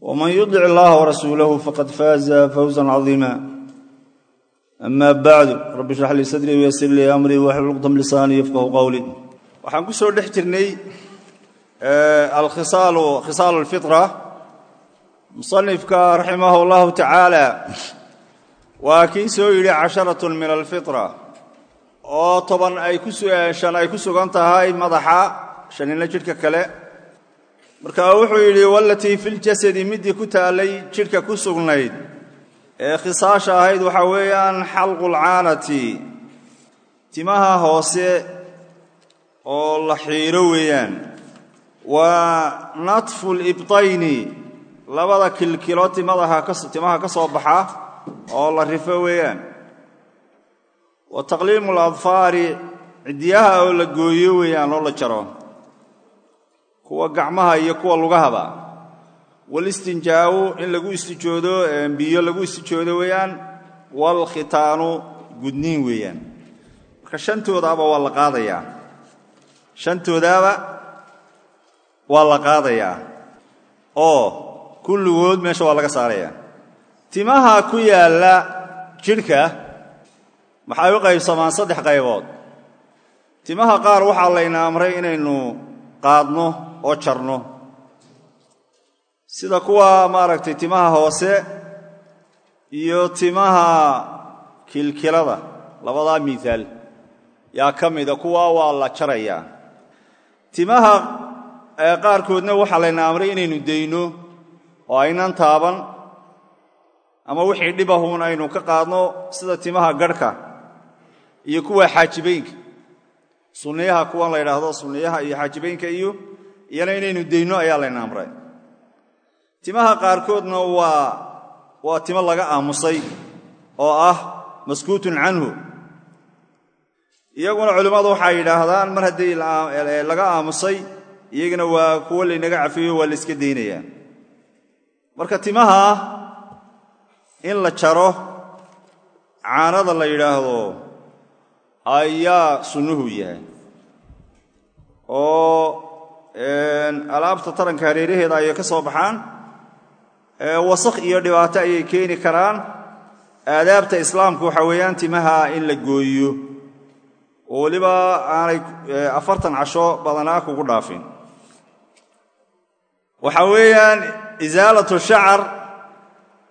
wman yudic allaha warasuulahu faqad faaza fawzan cadiima ama bacdu rabbi shrax lii sadrii wayasir lii amrii waxlul uqdam lisaanii yafqahu qowli waxaan ku soo dhex jirnay alkhisaalu khisaalu alfitra musanifka raximah allahu tacaala waa kii soo yidhi casharatun min alfitra oo toban ay shan ay ku sugan tahay madaxa shanina jidhka kale marka wuxuu yidhi walatii fi ljasadi midii ku taallay jidhka ku sugnayd. Ee khisaasha ahayd waxaa weeyaan xalqulcaanati timaha hoose oo la xiiro weeyaan waa natfu libtayni labada kilkilo timaha ka soo baxa oo la rifo weeyaan. Wa taqliimu aladfaari ciddiyaha oo la gooyo weeyaan oo la jaro kuwa gacmaha iyo kuwa lugahaba. Walistinjaa'u in lagu istijoodo biyo lagu istijoodo weeyaan waalkhitaanu gudniin weeyaan. Marka shantoodaaba waa la qaadayaa shantoodaaba waa la qaadayaa oo kulligood meesha waa laga saarayaa timaha ku yaalla jidhka maxay u qaybsamaan saddex qaybood? Timaha qaar waxaa layna amray inaynu qaadno oo jarno. Sida kuwa maaragtay timaha hoose iyo timaha kilkilada labadaa miihaal yaa ka mida kuwa waa la jarayaa timaha qaarkoodna waxaa layna amray inaynu dayno oo aynan taaban ama wixii dhibahuun aynu ka qaadno sida timaha garhka iyo kuwa xaajibaynka. Sunniyaha kuwan la yidhaahdo sunniyaha iyo xaajibaynka iyo iyana inaynu dayno ayaa layna amray timaha qaarkoodna waa waa timo laga aamusay oo ah maskuutun canhu. Iyaguna culimmadu waxay yidhaahdaan mar haddii laga aamusay iyagana waa kuwo laynaga cafiyo waa la iska daynayaa marka timaha in la jaro caanada la yidhaahdo ayaa sunnuhu yahay. Oo alaabta taranka hareeraheeda ayay ka soo baxaan. Wasakh iyo dhibaato ayay keeni karaan. Aadaabta islaamka waxaa weeyaan timaha in la gooyo. Oo weliba aanay afartan casho badanaa kugu dhaafin. Waxaa weeyaan isaalatu shacar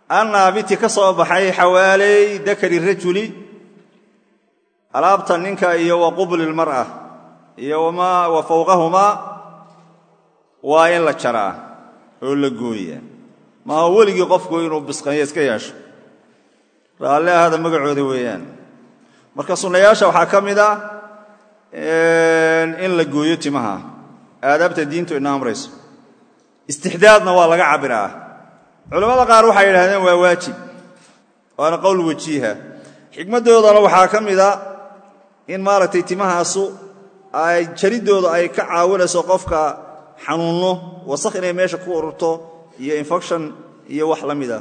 annaabiti ka soo baxay xawaaley dakari rajuli alaabta ninka iyo wa qubli lmar'a iyo wa fowqahumaa waa in la jaraa oo la gooyaa. Maaha weligii qofku inuu bisqanyo iska yeesho? Raalli ahada magacooda weeyaan. Marka sunnayaasha waxaa ka mid a in la gooyo timaha. Aadaabta diintu ina amrayso. Istixdaadna waa laga cabbiraa culammada qaar waxay yidhahdeen waa waajib waana qowl wajiiha. Xikmaddoodana waxaa ka mid a in maaragtay timahaasu ay jariddooda ay ka caawinayso qofka xanuunno wasakh inay meesha ku ururto iyo infection iyo wax la mid a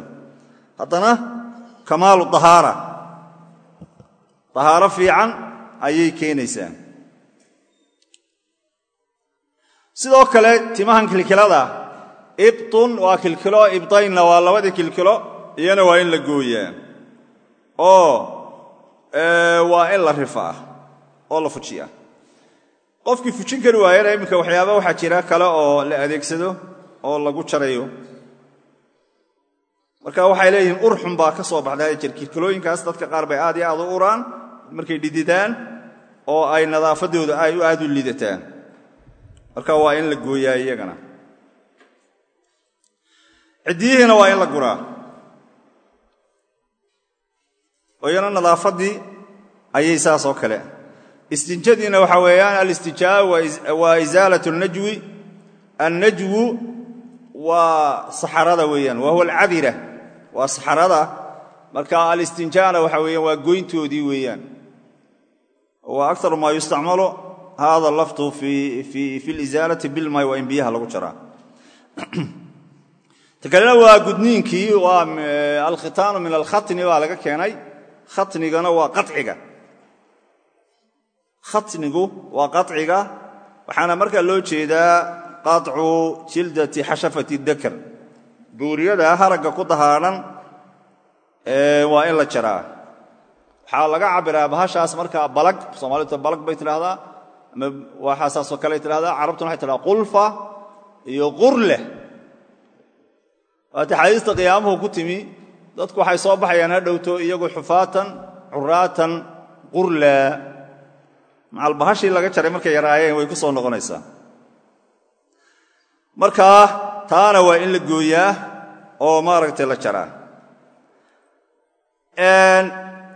haddana kamaalu dahaara. Dahaaro fiican ayay keenaysaa. Sidoo kale timahan kilkilada. Ibtun waa kilkilo ibtaynna waa labadii kilkilo iyana waa in la gooyaa. Oo waa in la rifaa oo la fujiyaa qofkii fujin kari waayana iminka waxyaaba waxaa jira kale oo la adeegsado oo lagu jarayo. Marka waxay leeyihiin urxun baa ka soo baxda jirkirkalooyinkaas dadka qaar bay aad iyo aad u uraan markay dhididaan oo ay nadaafaddooda ay aad u lidataan. Marka waa in la gooyaa iyagana. Ciddiyihiina waa in la guraa. Oo iyana nadaafaddii ayay saas oo kale istinjadiina waxaa weeyaan alistijaa waa isaalat اlnajwi annajwu waa saxarada weeyaan wa huwa alcadira waa saxarada. Marka alistinjaana waxa weeyaan waa goyntoodii weeyaan. Wa aktaru maa yustacmalu hada lafdu fi lisaalati bilmay waa in biyaha lagu jaraa. Ta kalena waa gudniinkii waa alkhitaanu min alkhatni baa laga keenay. Khatnigana waa qaciga khatnigu waa qaciga waxaana markaa loo jeedaa qaطcu jildati xashafati dakar. Buuriyada haragga ku dahaadhan waa in la jaraa. Waxaa laga cabiraa bahashaas markaa balag soomaalita balag bay tidhaahdaa ama waxaa saasoo kale tidhahdaa carabtuna waxay tidhahdaa qulfa iyo qurleh waata xadiista qiyaamuhu ku timi dadku waxay soo baxayaan ha dhowto iyagu xufaatan curaatan qurla macalbahashii laga jaray markay yaraayeen way ku soo noqonaysaa. Markaa taana waa in la gooyaa oo maaragtay la jaraa.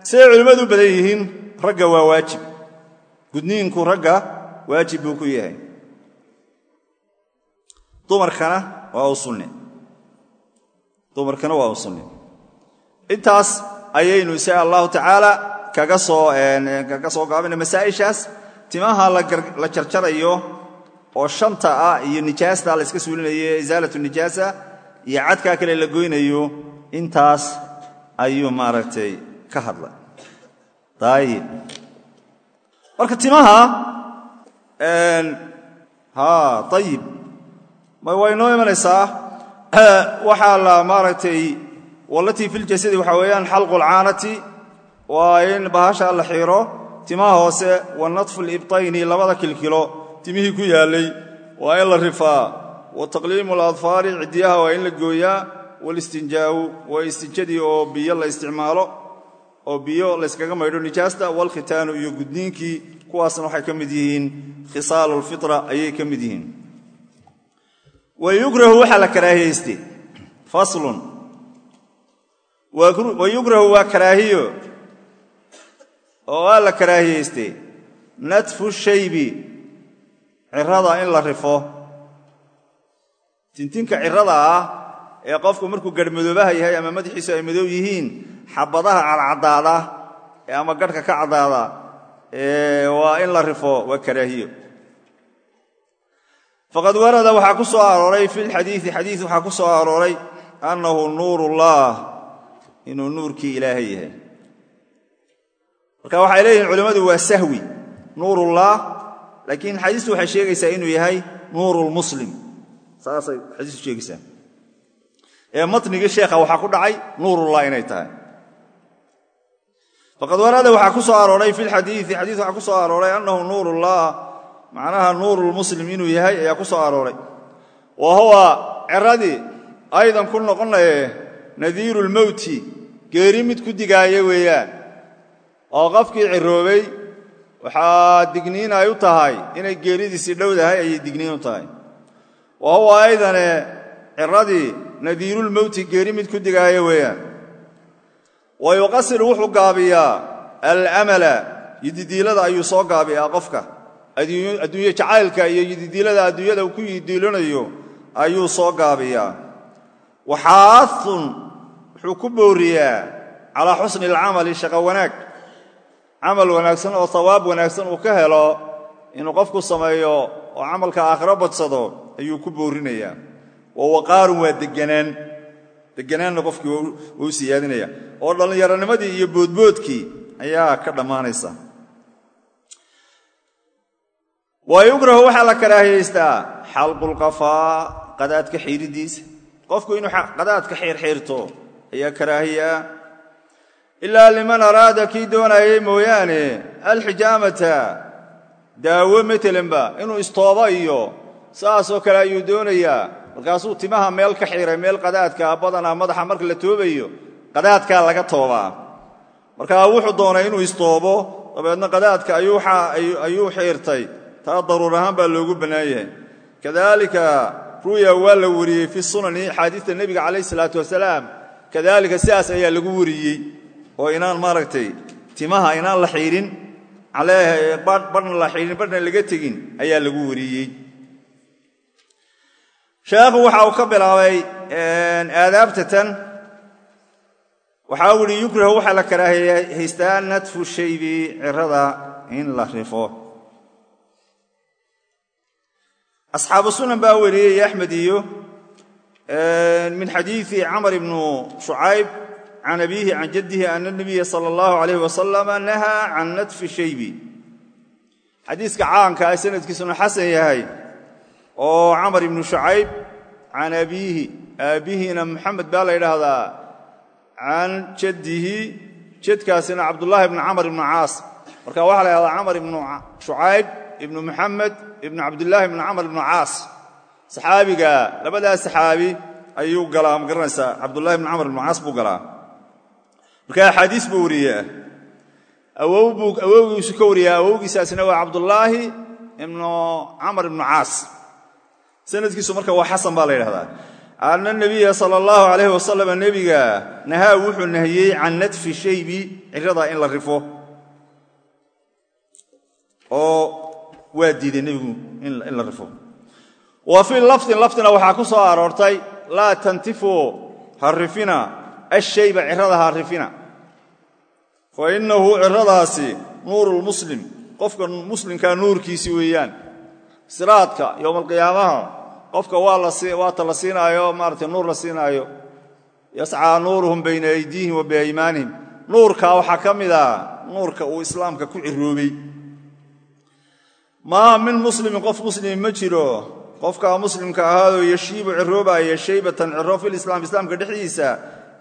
Siday culimmadu u badan yihiin ragga waa waajib. Gudniinku ragga waajib buu ku yahay. Dumarkana waa u sunne dumarkana waa u sunne intaas ayaynu insha allahu tacaala kaga soo gaabina masaa'ishaas. Timaha la jarjarayo oo shanta ah iyo nijaasta la iska suulinayo isaalatu nijaasa iyo cadkaa kale la goynayo intaas ayuu maaragtay ka hadlay ayib marka timaha ha ayib way noo imanaysaa? Waxaa la maaragtay walatii fi ljasadi waxaa weeyaan xalqu lcaanati waa in bahasha la xiiro timaha hoose wa natfu libtayni labada kilkilo timihii ku yaallay waa in la rifaa. Wa taqliimu aladfaari ciddiyaha waa in la gooyaa. Walistinjaa'u waa istinjadii oo biyo la isticmaalo oo biyo layskaga maydho nijaasta walkhitaanu iyo gudniinkii kuwaasna waxay ka mid yihiin. Khisaalu lfitra ayay ka mid yihiin. Wa yukrahu waxaa la karaahiyaystay faslun. Wa yukrahu waa karaahiyo oo waa la karaahiyaystay natfu shaybi cirada in la rifo. Tintinka cirada ah ee qofku markuu garhmadoobaha yahay ama madaxiisu ay madow yihiin xabadaha cadcadaada ama garhka ka caddaada waa in la rifo waa karaahiyo. Faqad warada waxaa ku soo arooray fi lxadiii xadiis waxaa ku soo arooray annahu nuurullah inuu nuurkii ilaahay yahay marka waxay leeyihiin culimmadu waa sahwi nuurullah laakiin xadiistu waxay sheegaysaa inuu yahay nuurulmuslim saasay xadiistu sheegaysaa. Ee matnigii sheekha waxaa ku dhacay nuurullah inay tahay. Faqad warada waxaa ku soo arooray fi lxadiii xadiis waxaa ku soo arooray annahu nuurullah macnaha nuurulmuslim inuu yahay ayaa ku soo arooray. Wa huwa ciradii aydan ku noqonaye nadiiru lmowti geeri mid ku digaaya weeyaan oo qofkii ciroobay waxaa digniin ay u tahay inay geeridiisii dhowdahay ayay digniin u tahay. Wa huwa aydane ciradii nadiirulmowti geeri mid ku digaaya weeyaan. Wa yuqasiru wuxuu gaabiyaa alamala yididiilada ayuu soo gaabiyaa qofka. Adduunye jacaylka iyo yididiilada adduunyada uu ku yidiilanayo ayuu soo gaabiyaa. Waxaaun wuxuu ku booriyaa calaa xusni alcamali shaqo wanaag camal wanaagsan oo sawaab wanaagsan uu ka helo inuu qofku sameeyo oo camalka aakhiro badsado ayuu ku boorinayaa wa waqaarun waa deganaan deganaanna qofkii waa u siyaadinaya. Oo dhallinyaronimadii iyo boodboodkii ayaa ka dhammaanaysa. Wa yukrahu waxaa la karaahiyaystaa xalqulqafaa qadaadka xiiridiisa. Qofku inuu qadaadka xiirxiirto ayaa karaahiyaa ilaa liman araada kii doonayay mooyaane alxijaamata. Daawo matelanba inuu istooba iyo saasoo kale ayuu doonayaa. Markaasuu timaha meel ka xiray meel qadaadka badanaa madaxa marka la toobayo qadaadkaa laga toobaa. Markaa wuxuu doonay inuu istoobo dabeedna qadaadka ayuu xiirtay taa daruur ahaan baa loogu bannaan yahay. Kadalika ruya waa la wariyey fi sunani axaadiista nebiga calayh isalaatu wasalaam. Kadalika sidaas ayaa lagu wariyey oo inaan maaragtay timaha inaan la xiidhin barhna la xiidhin barhna laga tegin ayaa lagu wariyey. Sheekhu waxa uu ka bilaabay aadaabta tan. Waxa uu ihi yukrahu waxaa la karaahaystaa nadfu shaybi cirada in la rifo. Asxaabu sunan baa wariyey axmed iyo min xadiidi camr ibnu shucayb can abiihi can jaddihi ana nabiya sala allahu alayh wasalam nahaa can nadfi shaybi xadiiska caanka ah sanadkiisuna xasan yahay oo camar ibnu shucayb can abiihi aabbihiina maxamed baa la yidhaahdaa can jaddihi jadkaasina cabdullaahi ibnu camar ibnu caas marka waxaa la yhahdaa camar ibnu shucayb ibnu muxamed ibnu cabdillaahi ibnu camar ibnu caas saxaabiga labadaas saxaabi ayuu galaa ma garanaysaa cabdullahi ibnu camar ibnu caas buu galaa marka axaadiis buu wariyaa. Awowgiisu ka wariyaa. Awowgiisaasina waa cabdullaahi ibnu camar ibnu caas. Sanadkiisu marka waa xasan baa la yidhahdaa anna nabiya sala allahu calayh wasalam nebiga nahaa wuxuu nahiyey can nadfi shaybi cirada in la rifo. Oo waa diiday nebigu in la rifo. Wa fii lafdin lafdina waxaa ku soo aroortay laa tantifu ha rifina ashayba cirada ha rifina fa innahu ciradaasi nuurulmuslim qofka muslimkaa nuurkiisi weeyaan. Siraadka yowmalqiyaamaha qofka waata la siinaayo maarata nuur la siinaayo. Yascaa nuuruhum bayna aydiihim wa biaymaanihim. Nuurkaa waxaa ka mid a nuurka uu islaamka ku ciroobay maa min muslimin qof muslimi ma jiro. Qofkaa muslimka ahaadoo yashiibu ciroobaaya shaybatan ciro filislaam islaamka dhexdiisa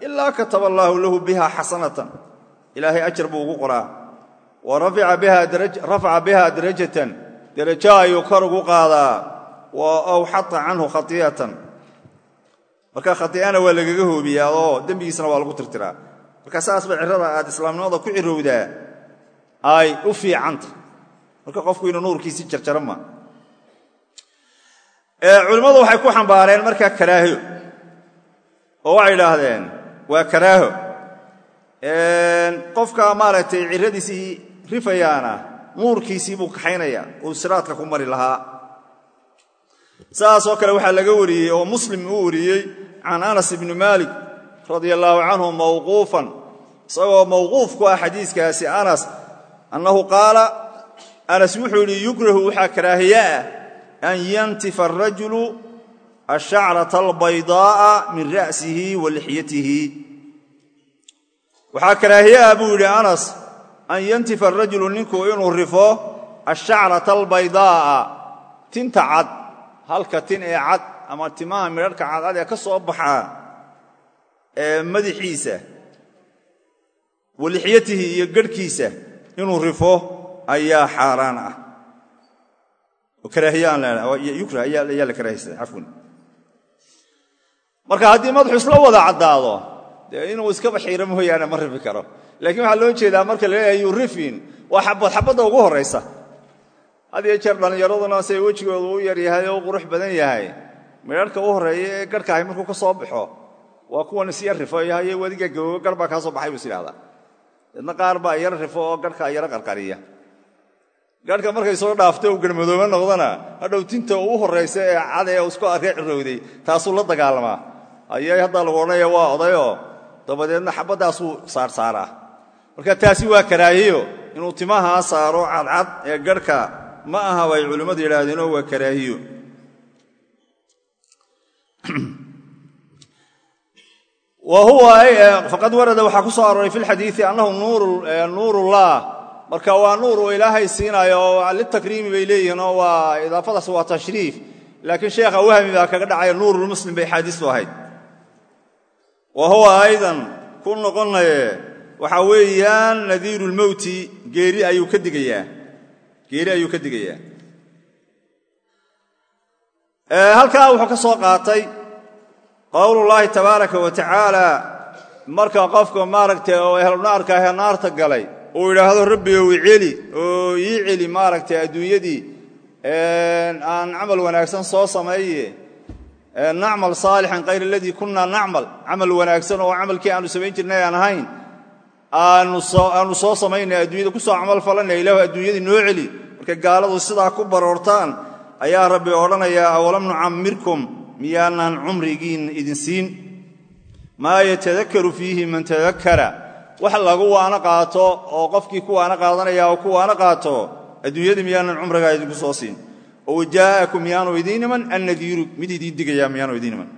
ilaa kataba allaahu lahu biha xasanatan ilaahay ajar buu ugu qoraa. Wa rafaca biha darajatan derajo ayuu kor ugu qaadaa. Aw xata canhu khai'atan marka khai'ana waa lagaga hoobiyaa oo dembigiisna waa lagu tirtiraa. Marka saas ba cirada aad islaamnimada ku cirowdaa ay u fiicanta. Marka qofku inuu nuurkiisi jarjara ma. Culimmadu waxay ku xambaareen markaa karaaho. Oo waxay idhaahdeen waa karaaho qofka maaragtay ciradiisii rifayaana nuurkiisii buu kaxaynaya uu siraadka ku mari lahaa. Saasoo kale waxaa laga wariyey oo muslim uu wariyey can anas ibni maalik radia allaahu canhu mawquufan. Isagoo ku ah xadiiskaasi anas annahu qaala anas wuxuu yidhi yukrahu waxaa karaahiye ah an yantifa arajulu ashacrata albaydaa'a min ra'sihi wa lixyatihi waxaa karaahiye ah buu yidhi anas an yantifa arajulu ninku inuu rifo ashacrata albaydaa'a tinta cad halka tin ee cad ama timaha midharhka cadcad ee ka soo baxaa ee madaxiisa wa lixyatihi iyo garhkiisa inuu rifo ayaa xaaraan ah. Ayaa la karaahiysta cafwan. Marka haddii madaxu isla wada caddaado dee inuu iskaba xiiro mooyaane ma rifi karo. Laakiin waxaa loo jeedaa marka la leeyahay yurifin waa xabad xabadda ugu horraysa had jeer dhallinyaraduna say wejigoodu u yar yahay oo qurux badan yahay. Midharhka u horreeya ee garhkaahi markuu ka soo baxo waa kuwan isya rifo yahayo wadiga gaboobo gar baa soo baxay buu is idhahdaa deedna qaar rifo oo garhkaa yaro qarqariya. Garhka markay soo dhaafto uu garmadoobe noqdona hadhow tinta u horraysa ee cad ee isku arkay cirowday taasuu la dagaalamaa ayay haddaa lagu odhanaya waa odayoo dabadeedna xabaddaasuu saarsaaraa marka taasi waa karaahiyo. Inuu timahaa saaro cadcad ee garhka ma aha bay culimmadu yidhaahdeenoo waa karaahiyo. Faqad warada waxaa ku soo arooray fi lxadiii annahu nuurullah. Marka waa nuur uu ilaahay siinaayo oo litakriimi bay leeyihiin oo waa idaafadaas waa tashriif. Laakiin sheekha wahmi baa kaga dhacaya nuurulmuslim bay xaadiistu ahayd wa huwa aydan ku noqonaye waxaa weeyaan nadiiru lmowti geeri ayuu ka digayaa. Geeri ayuu ka digayaa. Halkaa wuxuu ka soo qaatay qowlullaahi tabaaraka wa tacaala. Marka qofka maaragtay oo ehlunaarka ahee naarta galay uu yidhaahdo rabbigow iceli oo ii celi maaragtay adduunyadii aan camal wanaagsan soo sameeye nacmal saalixan kayr aladii kunna nacmal. Camal wanaagsan oo camalkii aanu samayn jirnay aan ahayn. Aanu soo samaynay adduunyada ku soo camal falanaya ilahu adduunyadii noo celi. Markay gaaladu sidaa ku baroortaan ayaa rabbi odhanayaa awalam nucammirkum miyaanaan cumrigiin idin siin? Maa yatadakaru fiihi man tadakara wax lagu waano qaato oo qofkii ku waano qaadanaya oo ku waano qaato adduunyadii miyaanan cumrigaa idinku soo siin oo wajaa'akum miyaanu idiin iman annadiiru mid idiin digayaa miyaanu idiin iman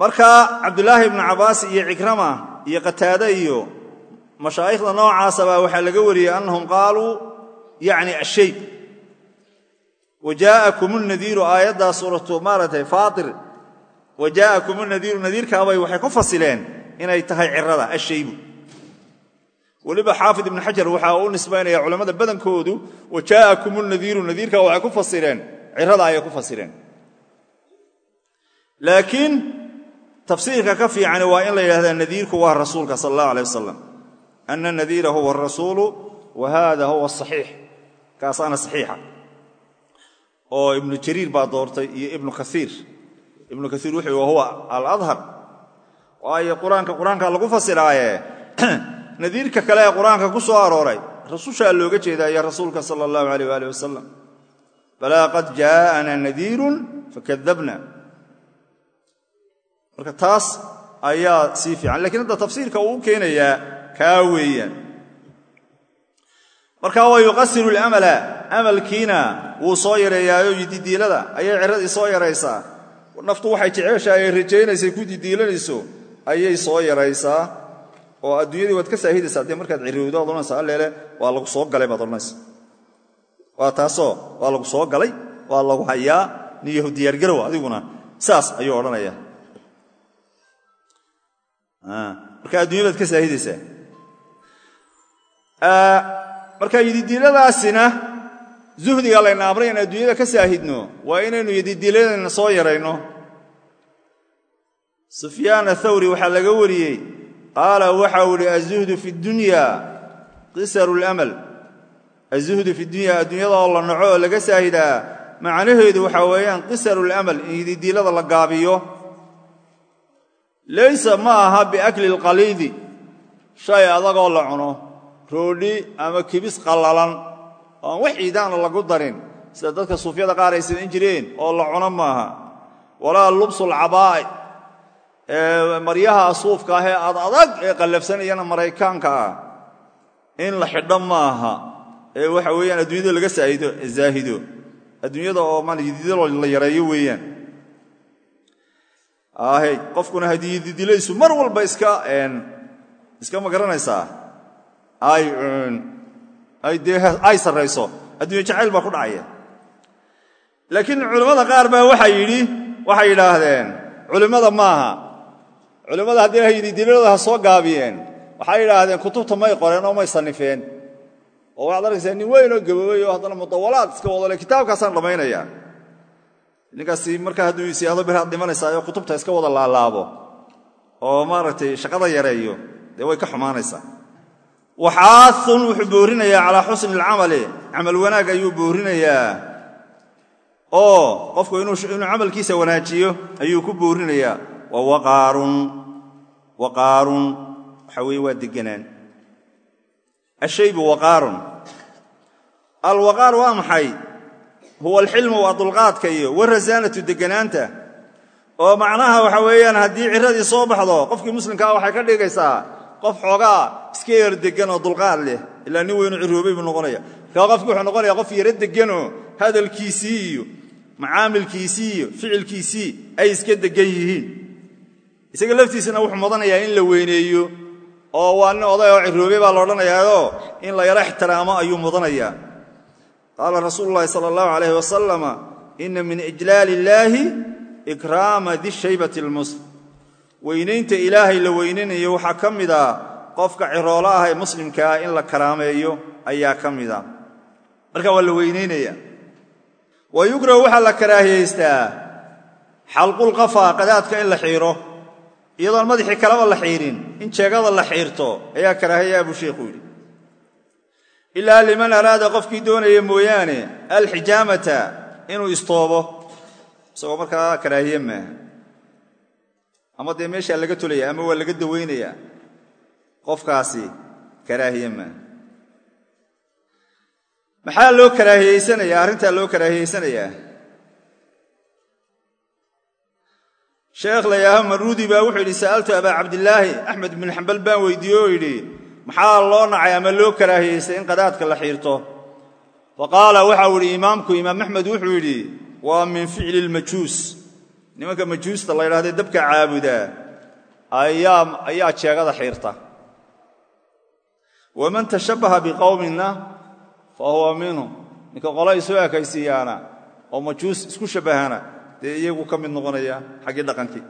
marka cabdulaahi ibnu cabbaas iyo cikrama iyo qataade iyo mashaa'ikhda noocaasabaa waxaa laga wariyey annahum qaaluu yacni ashayb wajaa'akum nadiiru aayaddaa suuratu maaratay faatir. Wajaa'akum nadiiru nadiirkaabay waxay ku fasileen inay tahay cirada ashaybu weliba xaafid ibnu xajar waxaa u nisbaynaya culammada badankoodu wajaa'akum nadiiru nadiirka waxay ku fasireen. Cirada ayay ku fasireen. Laakiin tafsiirka ka fiicani waa in la yidhahdaa nadiirku waa rasuulka sala allah alay wasalam ana nadiira huwa arasuulu wa hada huwa asaxiix kaasaana saxiixa. Oo ibnu jariir baa doortay iyo ibnu kaiir ibnu kaiir wuxuu huwa aladhar waayo qur'aanka qur'aanka lagu fasiraaye nadiirka kale ee qur'aanka ku soo arooray rasushaa looga jeedaa iyo rasuulka sala allahu alayh waalih wasalam balaa qad jaa'ana nadiirun fakadabna. Marka taas ayaa sii fiican lakiin hadda tafsiirka uu u keenayaa kaa weeyaan. Marka waa yuqasiru lamala amalkiina wuu soo yareeyaayo didiilada ayay ciradii soo yaraysaa. Naftu waxay jeceshahay ay rajaynaysay ku didiilanayso ayay soo yaraysaa oo adduunyadii waad ka saahidaysaa dee markaad cirowdo ad odhanaysa alleele waa lagu soo galay baad odhanaysa waa taasoo waa lagu soo galay waa lagu hayaa niyahu diyaargarow adiguna saas ayuu odhanaya marka adduunya baad ka saahidaysaa marka yididiiladaasina zuhdiga layna amray in adduunyada ka saahidno waa inaynu yididiiladayna soo yarayno. Sufyaan athawri waxaa laga wariyey qaala waxau idhi azuhdu fi dunya qisaru lamal azuhdu fi dunya adduunyada oo la naco oo laga saahidaa macnaheedu waxaa weeyaan qisaru lamal in yididiilada la gaabiyo. Laysa ma aha biakli lqaliidi shay adagoo la cuno roodhi ama kibis qallalan oan wax ciidaana lagu darin sida dadka suufyada qaar ay samayn jireen oo la cuno maaha. Walaa lubsulcabaa'i maryaha suufka ah ee ad adag ee qallafsanayana maraykaanka ah. In la xidho maaha. Ee waxa weeyaan adduunyada laga zaahido. Adduunyada oo madidido la yareeyo weeyaan. Qofkuna hadiididilaysu mar walba iska iska ma garanaysaa ay sarrayso. Adduunya jacayl baa ku dhacaya. Laakiin culimmada qaar baa waxay yidhi waxay yidhaahdeen culimmada maaha culimmada haddii hadiidilada ha soo gaabiyeen waxay yidhaahdeen kutubta may qoreen oo may sannifeen. Oo waxaad arkaysaa nin weyn oo gaboobay oo haddana mudawalaad iska wadale kitaabkaasaan dhammaynaya ninkaasi markaa hadduu isiyaado biraad dhimanaysaa kutubta iska wada laalaabo oo maaragtay shaqada yareeyo dee way ka xumaanaysaa. Waxaaun wuxuu boorinayaa calaa xusni alcamali camal wanaag ayuu boorinayaa. Oo qofku inuu camalkiisa wanaajiyo ayuu ku boorinayaa waqaarun waxa weye waa deganaan ashaybu waqaarun alwaqaar waa maxay? Huwa alxilmu waa dulqaadka iyo warasaanatu deganaanta oo macnaha waxa weeyaan haddii ciradii soo baxdo qofkii muslimkaa waxay ka dhigaysaa qof xoogaa iska yar degan oo dulqaad leh ilaa nin weynu ciroobay buu noqonaya markaa qofki wuxuu noqonaya qof yaro deganoo hadalkiisii iyo macaamilkiisii iyo ficilkiisii ay iska degan yihiin isaga laftiisana wuxuu mudanayaa in la weyneeyo oo waa nin oday oo ciroobay baa la odhanayaao in la yaro ixtiraamo ayuu mudanayaa. Qaala rasuulu llaahi sala allahu alayh wasalama ina min ijlaali illaahi ikraama dishaybati almuslim weynaynta ilaahay la weynanayo waxaa ka mid a qofka ciroolo ah ee muslimkaa in la karaameeyo ayaa ka mid a marka waa la weynaynaya wa yukrahu waxaa la karaahiyaystaa xalqulqafaa qadaadka in la xiiro iyadoon madaxii kaleba la xiirin in jeegada la xiirto ayaa karaahiyaa buu sheikhu yidhi. Ilaa liman araada qofkii doonaya mooyaane alxijaamata inuu istoobo. Isagoo markaa karaahiye maaha. Ama dee meeshaa laga tolaya ama waa laga dawaynayaa. Qofkaasi karaahiye maaha. Maxaa loo karaahiyeysanayaa arrintaa loo karaahiyeysanayaa sheekh layaaho maruudi baa wuxuu yidhi sa'altu abaa cabdilaahi axmed bin xambal baan weydiiye oo yidhi maxaa loo nacay ama loo karaahiyeystay in qadaadka la xiirto? Fa qaala waxau yidhi imaamku imaam axmed wuxuu yidhi waa min ficli lmajuus nimanka majuusta la ydhahdee dabka caabudaa ayaa jeegada xiirta. Waman tashabbaha biqowminna fa huwa minhum ninka qola isu ekaysiiyaana oo majuus isku shabbahana dee iyagu ka mid noqonaya xaggii dhaqankii.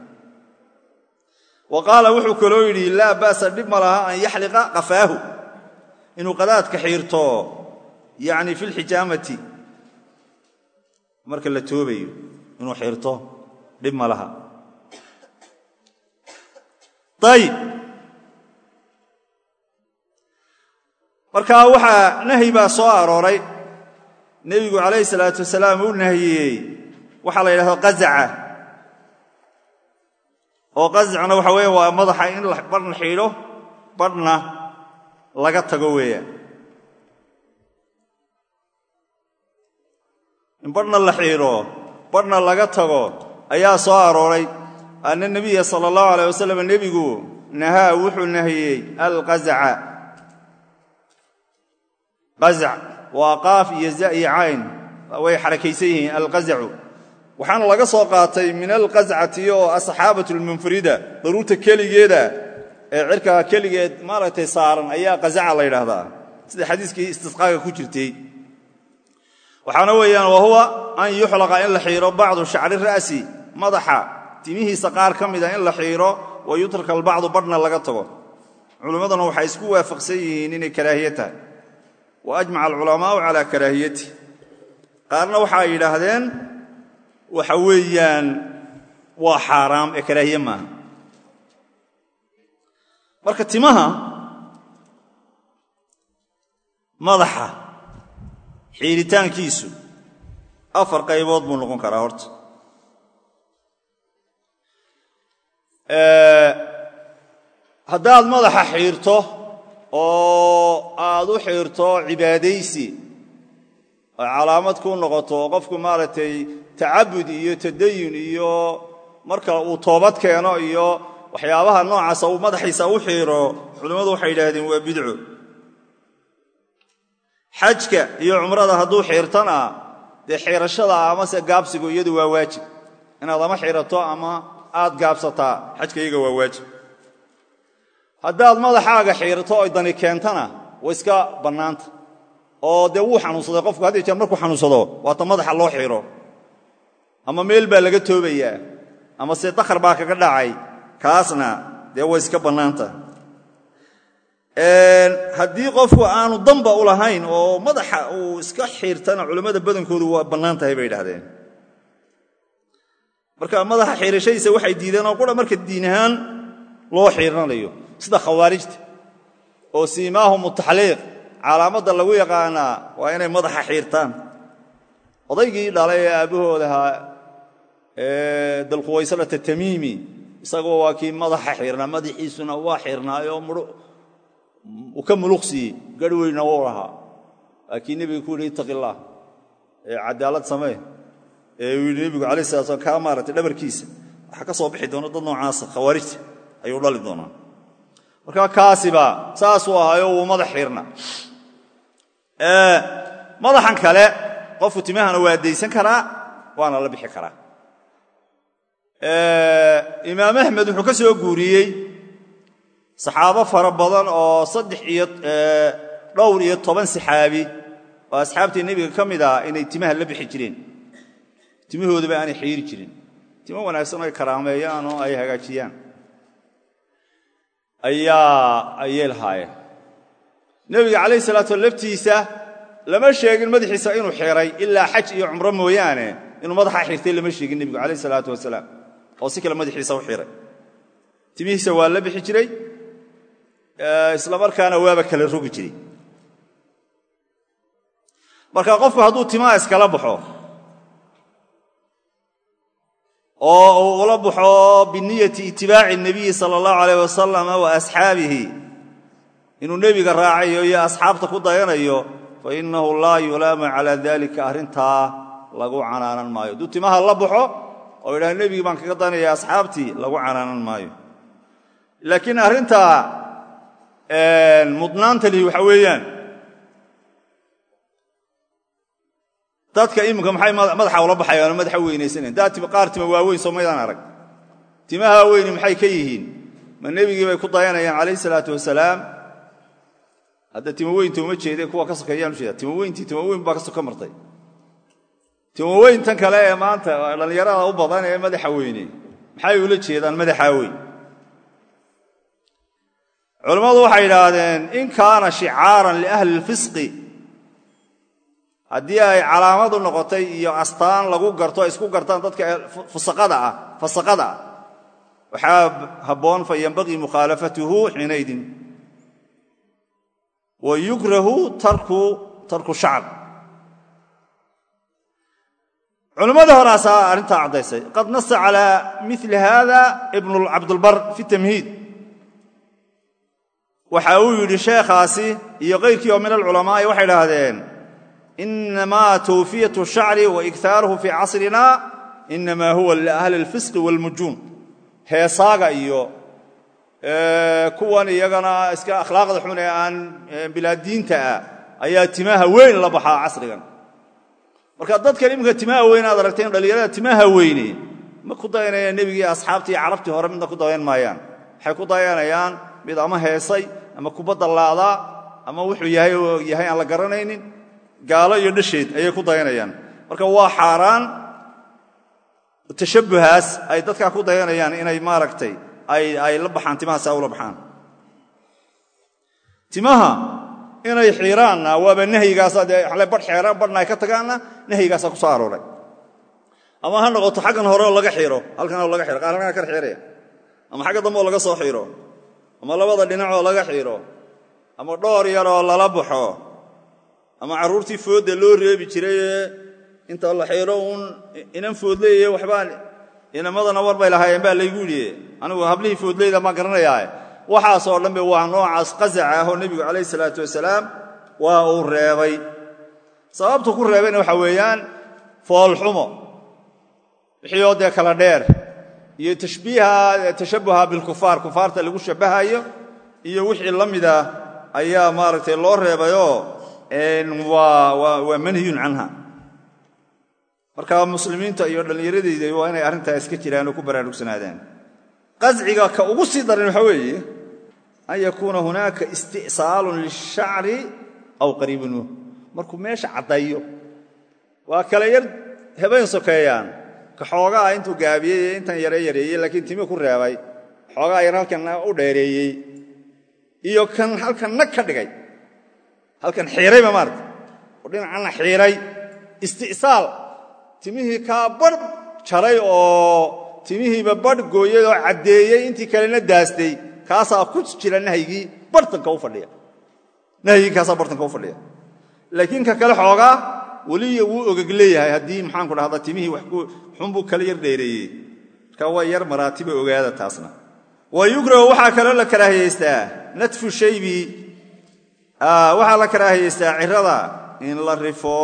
Wa qaala wuxuu kaloo yidhi laa ba'sa dhib ma laha an yaxliqa qafaahu. Inuu qadaadka xiirto yacni fi lxijaamati marka la toobayo inuu xiirto dhib ma laha. Ayib markaa waxaa nahyi baa soo arooray nebigu calayhi salaatu wasalaam uu nahiyey waxaa la yidhahdo qazaca. Oo qazacna waxa weeye waa madaxa in badhna xiidho badhna laga tago weeyaan. In badhna la xiidho badhna laga tago ayaa soo arooray. Anna nebiya sala allahu alayh wasalam nebigu nahaa wuxuu nahiyey alqazaca. Qazac waa qaaf iyo za iyo cayn way xarakaysan yihiin alqazacu waxaana laga soo qaatay min alqascati oo asxaabatu lmunfarida daruurta keligeeda ee cirkaa keligeed maaragtay saaran ayaa qazaca la yidhaahdaa. Sida xadiiskii istisqaaga ku jirtay. Waxaana weeyaan wa huwa an yuxlaqa in la xiiro bacdu shacri ra'si madaxa timihiisa qaar ka mida in la xiiro wa yutraka albacdu waxay isku waafaqsan yihiin inay karaahiye tahay. Wa ajmaca alculamaa'u calaa karaahiyati. Qaarna waxay yidhaahdeen waxa weeyaan waa xaaraam ee karaahiye maaha. Marka timaha madaxa xiiritaankiisu afar qaybood buu noqon karaa horta. Haddaad madaxa xiirto oo aad u xiirto cibaadaysi oo calaamad ku noqoto qofku maaragtay tacabud iyo tadayun iyo marka uu toobad keeno iyo waxyaabaha noocaasa uu madaxiisa u xiiro culimmadu waxay yidhaahdeen waa bidco. Xajka iyo cumrada hadduu xiirtana dee xiirashada amase gaabsigu iyadu waa waajib. Inaad ama xiirato ama aad gaabsataa xajka iyaga waa waajib. Haddaad madaxaaga xiirto oy dani keentana way iska bannaanta. Oo dee wuu xanuunsaday qofku had jeer markuu xanuunsado waata madaxa loo xiiro ama meel baa laga toobayaa. Ama se dakhar baa kaga dhacay. Kaasna dee way iska bannaanta. Haddii qofku aanu damba u lahayn oo madaxa uu iska xiirtana culimmada badankoodu waa bannaan tahay bay idhahdeen marka madaxa xiirashadiisa waxay diideen oo qura marka diin loo xiiranayo sida khawaarijta oo siimaahum taxliiq calaamadda lagu yaqaanaa waa inay madaxa xiirtaan. Odaygii dhalay ee ahaa dalquwaysalata tamiimi isagoo waa kii madaxa xiirnaa madaxiisuna waa xiirnaayoo uu ka muluqsiiyey garhweynna wuu lahaa. Waa kii nebiga ku yidhi ittaqi illaah cadaalad samee. Ee uu yidhi nebigu alai sala slam dhabarkiisa. Waxaa ka soo bixi doona dad noocaasa khawaarijta ayuu dhali doonaa. Marka kaasiba saasuu ahaayo wuu madax xiirna madaxan kale qofku timahana waa daysan karaa waana la bixi karaa imaam axmed wuxuu ka soo guuriyey saxaabo fara badan oo saddex iyo dhowr iyo toban saxaabi. Oo asxaabtii nebiga ka mid ah inay timaha la bixi jireen. Timahoodaba aanay xiiri jirin. Timo wanaagsan ay karaameeyaan oo ay hagaajiyaan. Ayaa ayay lahaayeen. Nebiga calayhi salaatu laftiisa lama sheegin madaxiisa inuu xiray ilaa xaj iyo cumro mooyaane inuu madaxa xirtay lama sheegin nebigu calayh isalaatu wasalaam oo si kale madaxiisa u xiray. Timihiisa waa la bixi jiray islamarkaana waaba kala rogi jiray. Marka qofku hadduu timaha iskala baxo oo uu ula baxo biniyati itibaaci nabiyi sala allahu alayh wasalam wa asxaabihi inuu nebiga raacayo iyo asxaabta ku dayanayo fa innahu laa yulaamu calaa dalika arrintaa lagu canaanan maayo. Hadduu timaha la baxo oo yidhaha nebigii baan kaga dayanaya asxaabtii lagu canaanan maayo. Laakiin arrintaa mudnaanta lihi waxa weeyaan. Dadka iminka maxay madaxa ula baxayaan madaxa weynaysanayan daa qaar tima waaweyn soo arag. Timaha weyni maxay ka yihiin? Ma nebigii bay ku dayanayaan calayh isalaatu wasalaam. Hadda timaweynta uma jeede kuwa ka sokeeyaan ujeeda timaweyntii timaweyn baa ka soka martay timaweyntan kale ee maanta dhallinyarada u badan ee madaxa weyne maxay ula jeedaan madaxaa weyn culammadu waxay idhaahdeen in kaana shicaaran liahli lfisqi haddii ay calaamadu noqotay iyo astaan lagu garto ay isku gartaan dadka fasaqada ah ah waxaa habboon fa yenbagii mukhaalafatuhu xiinaydin. Wa yukrahu tarku shacr culammadii horaasaa arrintaa caddaysay. Qad nasa calaa mili hada ibnu cabdulbar fi tamhiid. Waxa uu yidhi sheekhaasi iyo kayrkii oo min alculamaa'i waxay idhaahdeen inamaa tawfiyatu shacri wa igtaaruhu fii casrina inamaa huwa liahli alfisqi waalmujuun heesaaga iyo kuwan iyagana iska akhlaaqda xun ee aan bilaadiinta ah ayaa timaha weyn la baxaa casrigan marka dadkan iminka timaha weyn aad dhallinyarada timaha weyne ma ku dayanayaan nebigii asxaabtii carabtii hore midna ku dayan maayaan. Waxay ku dayanayaan mid ama heesay ama kubadda laacdaa ama wuxuu yahay aan la garanaynin. Gaalo iyo dhasheed ayay ku dayanayaan. Marka waa xaaraan tashabbuhaas ay dadkaa ku dayanayaan inay maaragtay ay la baxaan timaha saa ula baxaan. Timaha inay xiiraanna waaba nahyigaasa dee badh xeeraan badhna ay ka tagaanna nahyigaasaa ku soo arooray. Ama ha noqoto xaggan hore oo laga xiiro halkan oo laga xiro qaar halkaa kar xiiraya ama xagga dambe oo laga soo xiiro ama labada dhinacoo laga xiiro ama dhoor yaroo lala baxo ama carruurtii foodda loo reebi jirayee inta la xiiro uun inan foodleeye waxbaa inamadana war bay baa laygu yidhi anigu hablihii foodleyda baan garanayaae waxaasoo dhanbe waa noocaas qasaca ah oo nebigu calayh isalaatu wasalaam waa uu reebay. Sababtu ku reebayna waxa weeyaan foolxumo wixiioo dee kala dheer iyo tashbiiha tashabbuha bilkufaar kufaarta lagu shabbahayo iyo wixii la mida ayaa maaragtay loo reebayoo waa manhiyun canha. Marka muslimiinta iyo dhallinyaradeyda waa inay arrintaa iska jiraan oo ku baraarugsanaadaan. Qasciga ka ugu sii daran waxa weeye an yakuuna hunaaka isti'saalun lishacri aw qariibun minh markuu meesha caddayo waa kale yar habeen sokeeyaan. Ka xoogaa intuu gaabiyey intan yare yareeyey laakiin timi ku reebay. Xoogaa yar halkan u dheereeyey. Iyo kan halkan nag ka dhigay. Halkan xiirayba maarata oo dhinacanna xiiray. Isti'saal. Timihii kaa badh jaray oo timihiiba badh gooyay oo caddeeyey intii kalena daastay kaasaa ku jira nahyigii bartanka u fadhiya. Nahyigii kaasaa bartanka u fadhiya. Laakiin ka kale xoogaa weliya wuu ogeg leeyahay haddii maxaanku dhahda timihii xunbuu kala yar dheereeyey. Marka waa yar maraatiba ogaada taasna. Wa yukrahu waxaa kaloo la karaahiyaystaa natfu shaybi. Waxaa la karaahiyaystaa cirada in la rifo.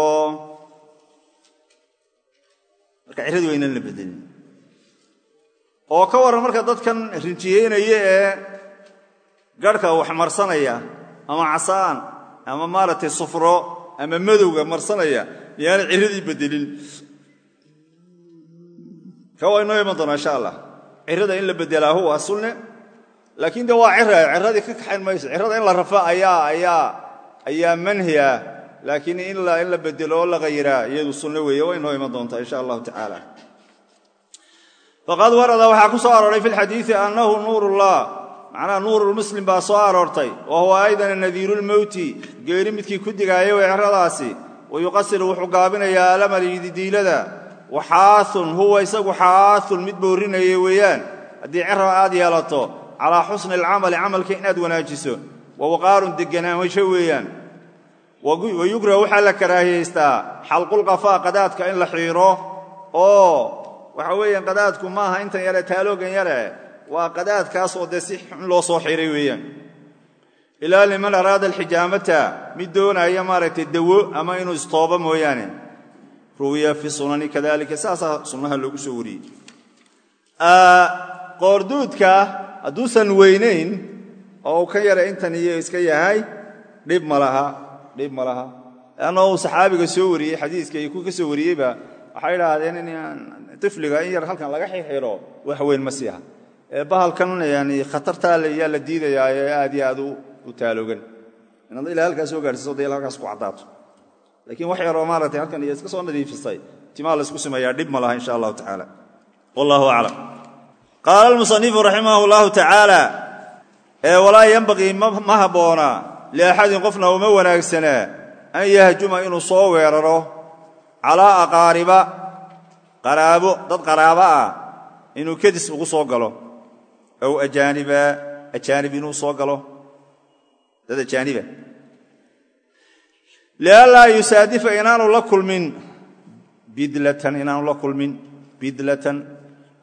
Marka ciradii waa inaan la bedelin. Oo ka warran marka dadkan rinjiyeynaya ee garhka wax marsanaya ama casaan ama maaragtay sufro ama madowga marsanaya miyaana ciradii bedelin ka inoo iman insha allah. Cirada in la bedelaa huwa sunne laakiin de waa cira ciradii ka kaxayn mayso. Cirada in la rafa ayaa ayaa ayaa manhiya. Laakiin in la bedelo oo la hayiraa iyadu sunno weeye inoo iman insha allahu tacaala. Faqad warada waxaa ku soo arooray fi lxadiidi annahu nuur ullah macnaha nuurulmuslim baa soo aroortay wa huwa aydan nadiirulmowti geeri midkii ku digaaya weeradaasi wa yuqasiru wuxuu gaabinayaa alamalididiilada wa xaaun huwa isagu xaaun mid boorinaya weeyaan. Haddii cira aad yeelato calaa xusni alcamali camalka inaad wanaajiso wa waqaarun deganaansho weeyaan. Wa yukrahu waxaa la karaahiyaystaa xalqulqafaa qadaadka in la xiiro oo waxa weeyaan qadaadku maaha intan yare taaloogan yare waa qadaadkaasoo dee si xun loo soo xiray weeyaan. Ilaa liman araada alxijaamata mid doonaya maaragtay dawo ama inuu istoobo mooyaane. Ruwiya fi sunani kadalika saasaa sunnaha loogu soo wariyey. Qoorduudka hadduusan weynayn oo uu ka yara intan iyo iska yahay dhib ma laha dhib ma laha. Leanna uu saxaabiga soo wariyey xadiiska iyo ku ka soo wariyeyba waxay idhaahdeen in tifliga in yar halkan laga xixiro wax weyn ma siiha bahalkan yani khatartaa yaa la diidayaa ee aad iyo aad u taaloogan. Inaad ilaa halkaa soo gaarsiiso ila halkaas ku caddaato laakiin wax yaroo maaratay halkan iyo iska soo nadiifisay. Timaa laysku simeeyaa dhib ma laha insha allahu tacaala. Wallahu aclam. Qaala almusanifu raximah allahu tacaala ee walaa yenbaqii ma habboona liaxadin qofna uma wanaagsanaa an yahjuma inuu soo weeraro calaa aqaariba qaraabo dad qaraabo ah inuu kedis ugu soo galo aw ajaaniba ajaanib inuu soo galo dad ajaaniba lianlaa yusaadifa inaanu la kulmin bidlatan inaanu la kulmin bidlatan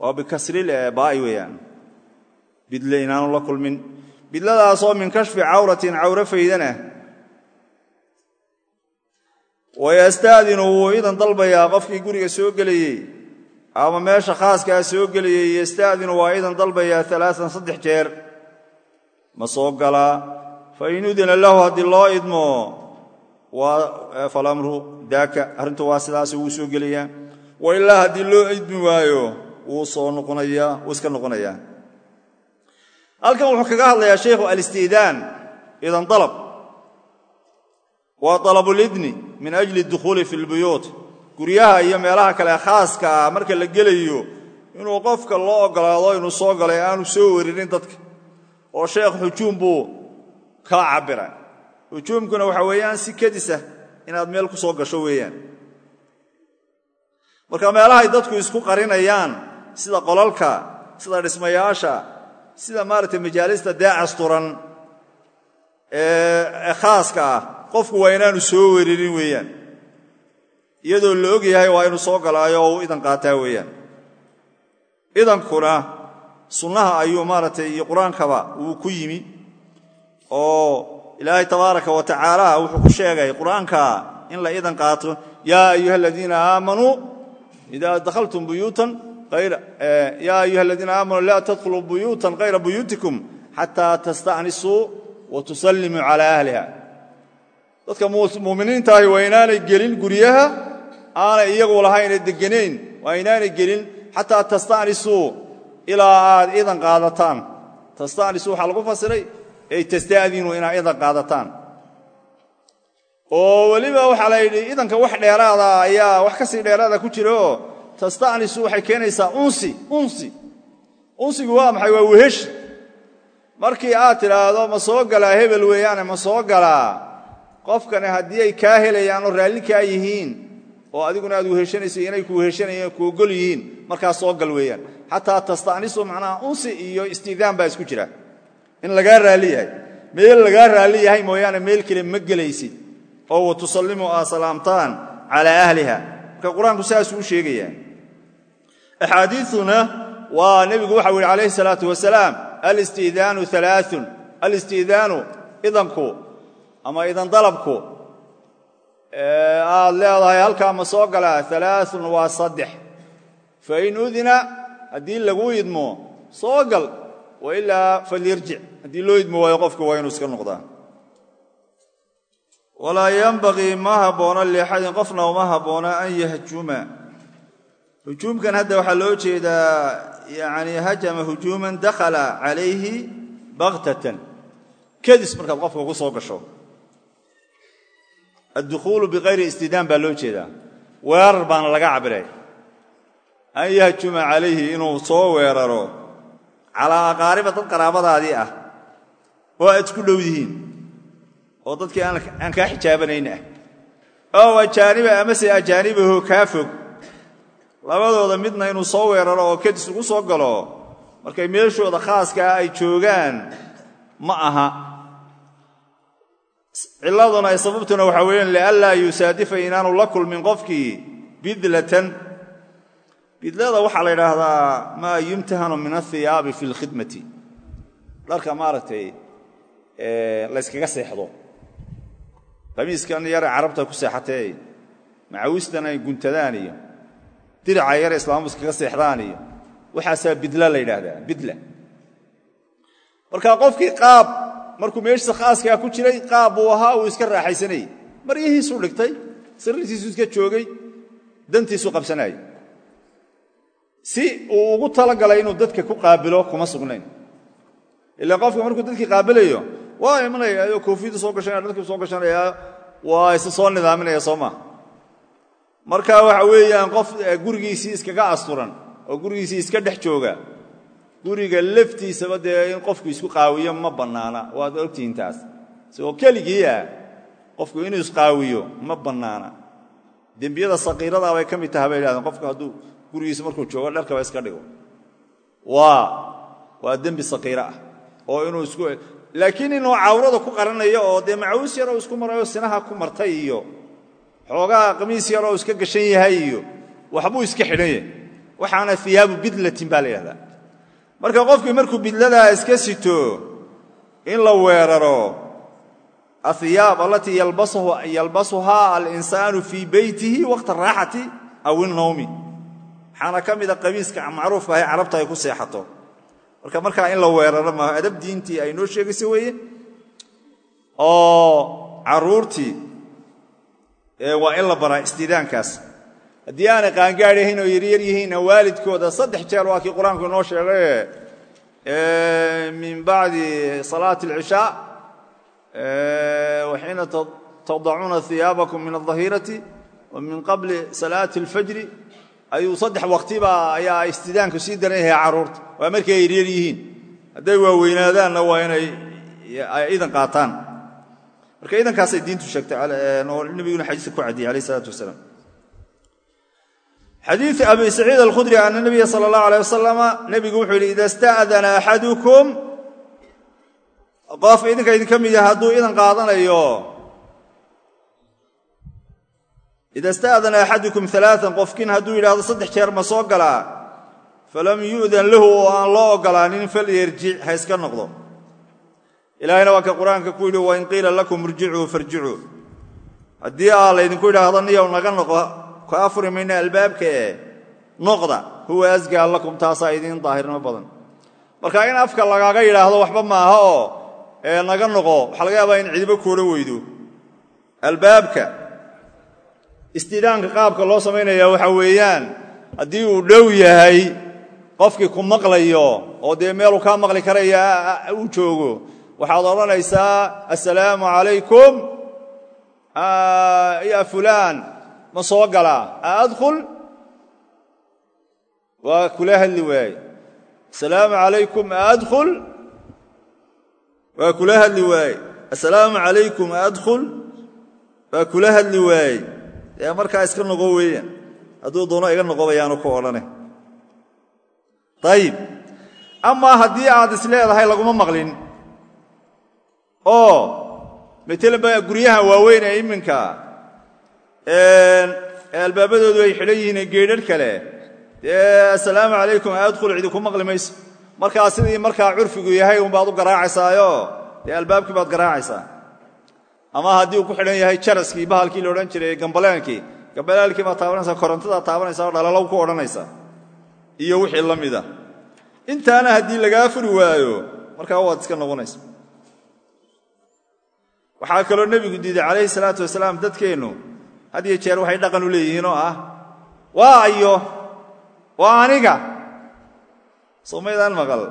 waa bikasril baa'i weeyaan bidle inaanu la kulmin bidladaasoo min kashfi cawratin cawro faydanah wayastaadinu wuu idan dalbayaa qofkii guriga soo gelayey ama meesha khaaskaa soo gelayey yastaadinu waa idan dalbayaa alaaan saddex jeer. Ma soo galaa fa in udina lahu haddii loo idmo waa falamru daaka arrintu waa sidaas wuu soo gelayaa wa ilaa haddii loo idmi waayo wuu soo noqonayaa wuu iska noqonayaa halkan wuxuu kaga hadlayaa sheikhu alisti'daan idan dalab. Waa dalabulidni min ajli dukhuuli fi lbuyuut guryaha iyo meelaha kale khaaska ah marka la gelayo inuu qofka loo ogolaado inuu soo galay aanu soo weririn dadka. Oo sheekh xujuum buu kala cabira hujuumkuna waxa weeyaan si kedisa inaad meel ku soo gasho weeyaan. Marka meelahay dadku isku qarinayaan sida qolalka sida dhismayaasha sida maaragtay majaalista dee casturan ee khaaska ah qofku waa inaanu soo weririn weeyaan iyadoo la og yahay waa inuu soo galaayo oo uu idan qaataa weeyaan. Idankuna sunnaha ayuu maaragtay iyo qur'aankaba wuu ku yimi oo ilaahay tabaaraka wa tacaala wuxuu ku sheegay qur'aanka in la idan qaato yaa ayuha aladiina aamanuu idaa dakhaltum buyuutan yaa ayuha aladiina aamanuu laa tadkhuluu buyuutan kayra buyuutikum xataa tasta'nisuu wa tusallimuu calaa ahliha. Dadka muuminiintaahi waa inaanay gelin guryaha aanay iyagu lahaynee deganayn waa inaanay gelin xataa tasta'nisuu ilaa aad idan qaadataan. Tasta'nisuu waxaa lagu fasiray ay tasta'dinuu inaad idan qaadataan. Oo weliba waxaa la yidhi idanka wax dheeraada ayaa wax ka sii dheeraada ku jira oo tasta'nisu waxay keenaysaa unsi unsi. Unsigu waa maxay? Waa weheshi markii aad tidhaahdo ma soo galaa hebel weeyaane ma soo galaa. Qofkani haddii ay kaa helayaan oo yihiin oo adiguna aad weheshanayso inay ku weheshanayeen ku ogol yihiin markaas soo gal weeyaan. Xataa tasta'nisu macnaha unsi iyo istiidaan baa isku jira. In lagaa raalli yahay. Meel lagaa raalli yahay mooyaane meel kale ma gelaysid. Oo wa tusallimu aa salaamtaan calaa ahliha. Marka qur'aanku saasuu u sheegayaa axaadiiuna waa nebigu waxau yidhi calayhi salaatu wasalaam alistidaanu alaaun alistidaanu idanku ama idan dalabku aad leedahay halkaa ma soo galaa. Alaaun waa saddex. Fain udina haddii lagu idmo soo gal. Wailaa falyarjic haddii loo idmo waayo qofku waa inuu iska noqdaa. Walaa yanbagii ma habboona liaxadin qofna uma habboona an yahjuma. Hujuumkan hadda waxaa loo jeedaa yani hajama hujuuman dakhala calayhi baktatan kadis markaad qofka ku soo gasho addukhuulu bikayri istidaan baa loo jeedaa. Weerar baana laga cabiray an yahjuma calayhi inuu soo weeraro. Calaa aqaariba dad qaraabadaadii ah oo aad isku dhowdihiin oo dadkii aan kaa xijaabanayn ah. Ow ajaaniba amase ajaanibaho kaa fog. Labadooda midna inuu soo weeraro oo kadis ugu soo galo. Markay meeshooda khaaskaa ay joogaan ma aha ciladuna ay sababtuna waxaa weeyaan lianlaa yusaadifa inaanu la kulmin qofkii bidlatan. Bidlada waxaa la yidhaahdaa maa yumtahanu min athiyaabi fi lkhidmati dharka maaragtay layskaga seexdo. Qamiiskan yare carabta ku seexatee macawistan ay guntadaan iyo dirica yare islaamu iskaga seexdaan iyo waxaasaa bidla la yidhaahdaa bidla. Marka qofkii qaab markuu meeshiisa khaaskaa ku jiray qaab buu ahaa uu iska raaxaysanayey maryihiisuu dhigtay sariirtiisuu iska joogay dantiisuu qabsanayay si uu ugu talagalay inuu dadka ku qaabilo kuma sugnayn. Ilaa qofka markuu dadkii qaabilayo waa imanaya koofiyadu soo gashanaya dharkii soo gashanaya waa isa soo nidaaminaya soo maa marka waxa weeyaan qof gurigiisii iskaga asturan oo gurigiisii iska dhex jooga guriga laftiisaba dee in qofku isku qaawiyo ma bannaana. Waad ogtihiin taas. Isagoo keligii qofku inuu isqaawiyo ma bannaana. Dembiyada saqiirada bay ka mid taha bay yidhahdeen qofku hadduu gurigiisa markuu joogo dharkaba iska dhigo. Waa dembi saqiiro ah oo inuu isku laakiin inuu cawrada ku qaranayo oo dee macawiis yaroo isku marayo sinaha ku martay iyo xoogaa qamiis yaroo iska gashan yahay iyo waxbuu iska xidhan waxaana hiyaabu bidlatin baa la yidhahdaa marka qofkii markuu bidladaa iska sito in la weeraro ahiyaab allatii yalbasuhaa alinsaanu fii beytihi waqta araaxati aw innawmi waxaana ka mida qamiiska macruufka ahay carabta ay ku seexato. Marka markaa in la weeraro maaha adab diintii ay noo sheegaysa weeye? Oo carruurtii waa in la baraa istiidaankaas haddii aanay qaangaad yahayn oo yaryar yihiinna waalidkooda saddex jeer waa kii qur'aanku inoo min bacdi salaati alcishaa waxiina tadacuuna hiyaabakum min aldahirati wa min qabli salaati alfajri ayuu saddex waqtiba ayaa istidaanku sii daran yahay carruurta waa markay ay yaryar yihiin. Hadday waaweynaadaanna waa inay idan qaataan. Marka idankaasay diintu sheegtay oo nebiguna xadiiska ku cadiyey alayh isalaatu wasalaam xadiiu abi saciid alkhudri ana nabiya sala allahu alay wasalama nebigu wuxuu yidhi ida sta'dana axadukum qof idinka idinka mid yaha hadduu idan qaadanayo. Ida sta'dana axadukum alaaan qofkin hadduu yidhaahdo saddex jeer ma soo galaa falam yu'dan lahu oo aan loo ogolaanin falyarjic ha iska noqdo. Ilaahayna waa ka qur'aanka ku yidhi wain qiila lakum irjicuu farjicuu haddii aa laydinku yidhaahdo niyow naga noqo ka afuri mayna albaabka ee noqda huwa asgaa lakum taasaa idiin daahirnimo badan. Marka in afka lagaaga yidhaahdo waxba maaha oo naga noqo waxaa laga yaabaa in cidibo kuodhan weydo. Albaabka istidaanka qaabka loo samaynaya waxaa weeyaan haddii uu dhow yahay qofkii ku maqlayo oo dee meeluu kaa maqli karaya uu joogo waxaad odhanaysaa assalaamu calaykum ya fulaan ma soo galaa? Aadkhul? Waa kula hadli waaye assalaamu calaykum aadkhul? Waa kula hadli waaye assalaamu calaykum aadkhul? Waa kula hadli waaye dee markaa iska noqo weeyaan. Hadduu doono iga noqobayaanu ku odhane ayib amaa haddii aad is leedahay laguma maqlin. Oo matelanba guryaha waaweyn ee iminka albaabadoodu ay xidhan yihiin geedhar kale. Dee assalaamu calaykum adkhul cidi ku maqli mayso markaa sidii markaa curfigu yahay unbaad u garaacaysaayo dee albaabkii baad garaacaysaa. Ama haddii uu ku xidhan yahay jaraskii bahalkii la jiray gambaleenkii gambalaalkii baad taabanaysaa korontadaa taabanaysa oo ku odhanaysa iyo wixii la mida intaana haddii lagaa furi waayo markaa waad iska noqonaysa. Waxaa kaloo nebigu diiday calayhi salaatu wasalaam dadkeennu had iyo jeer waxay dhaqan u leeyihiin oo ah waa ayo waa aniga. Somaydaan maqal?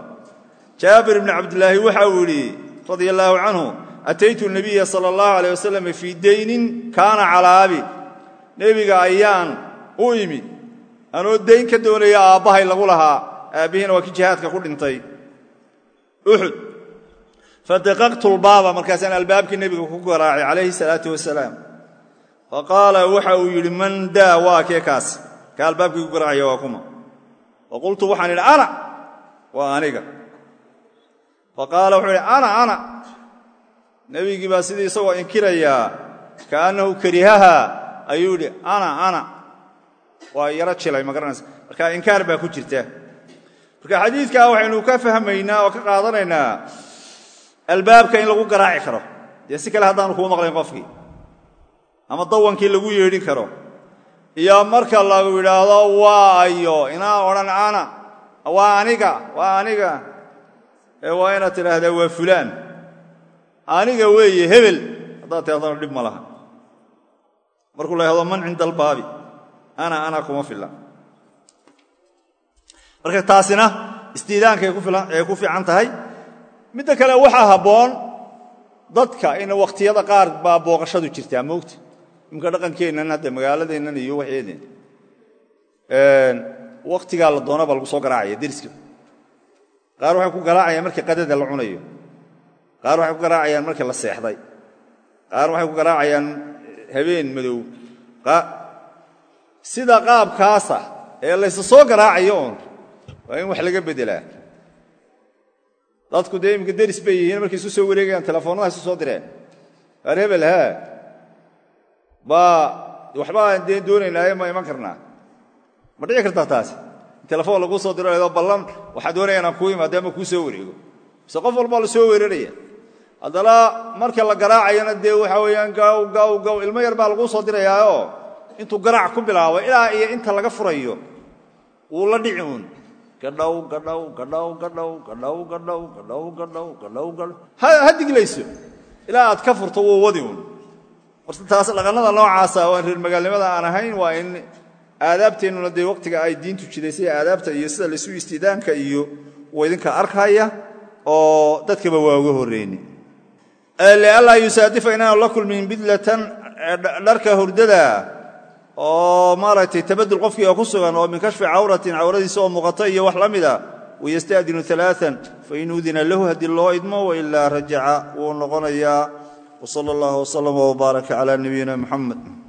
Jaabir ibni cabdilaahi waxa uu yidhi radia allaahu canhu ataytu nabiya sala allahu alayh wasalam fii daynin kaana calaa abi nebiga ayaan u imi anoo dayn ka doonaya aabbahay lagu lahaa aabbihiina waa kii jihaadka ku dhintay. Uxud fadaqaqtu lbaaba markaasaan albaabkii nebiga ku garaacay calayhi salaatu wasalaam faqaala waxa uu yidhi man daa waa kee kaas? Ka albaabkii ku garaacaya waa kuma. Faqultu waxaan idhi ana waa aniga. Faqaala wuxuu idhi ana ana. Nebigii baa sidii isagoo inkirayaa kaannahu karihaha. Ayuu yidhi ana ana. Waa yaro jilay ma garanaysa. Marka inkaar baa ku jirta. Marka xadiidkaa waxaynu ka fahmaynaa oo ka qaadanaynaa albaabka in lagu garaaci karo. Dee si kale haddaanu kuu maqlayn qofkii ama dawankii lagu yeedhin karo. Iyo marka lagu yidhaahdo waa ayo inaa odhan ana waa aniga waa aniga. Ee waa inaad tidhaahdaa waa fulaan. Aniga weeye hebel. Haddaad tihahdana dhib ma laha. Markuu la yhahdo man cinda albaabi. Ana ana kuma filla. Marka taasina istiidaankay ku fiican tahay. Midda kale waxaa habboon dadka in wakhtiyada qaar baa booqashadu jirtaa moogta imika dhaqankeennan hadda magaaladeennan iyo waxeedeen wakhtigaa la doona baa lagu soo garaacaya deriska. Qaar waxay ku garaacayaan markii qadada la cunayo. Qaar waxay ku garaacayaan markii la seexday. Qaar waxay ku garaacayaan habeen madow. Sida qaabkaasa ee laysa soo garaacayo oon waa in wax laga beddelaa dadku dee iminka deris bay yihiin markay isu soo wareegayaan telefoonnada isu soo direen. Qaar hebel haa baa waxbaa dee doonaynaaye ma iman karnaa. Ma dhici kartaa taasi telefoon laguu soo diro ballan waxaa doonaya inaan kuu imaado ama kuu soo wareego. Mise qof la soo weeraraya. Haddana marka la garaacayana dee waxaa weeyaan gaw gaw gaw ilmo yar baa laguu soo dirayaaoo intuu garaac ku bilaabo ilaa iyo inta laga furayo wuu la dhici uun. Gadhaw gadhaw gadhaw gadhaw gadhaw gadhaw gadhaw gadhaw gadhaw gadhaw. Ha diglayso. Ilaa aad ka furto wuu taas dhaqannada noocaasa waan reer magaalnimada aan ahayn waa in aadaabteennuna dee wakhtiga ay diintu jidaysay aadaabta iyo sida laysu istiidaanka iyo wa idinka arkaya oo dadkaba waa uga horreyni lianlaa yusaadifa inaanu la kulmin bidlatan dharka hurdada oo maaragtay tabadul qofkii oo ku sugan oo min kashfi cawratin cawradiisa oo muuqata iyo wax la mida wayasta'dinu alaaan fain udina lahu haddii loo idmo wailaa rajaca wuu noqonayaa wsala allah wslama wbaaraka cala nabiyina muxamed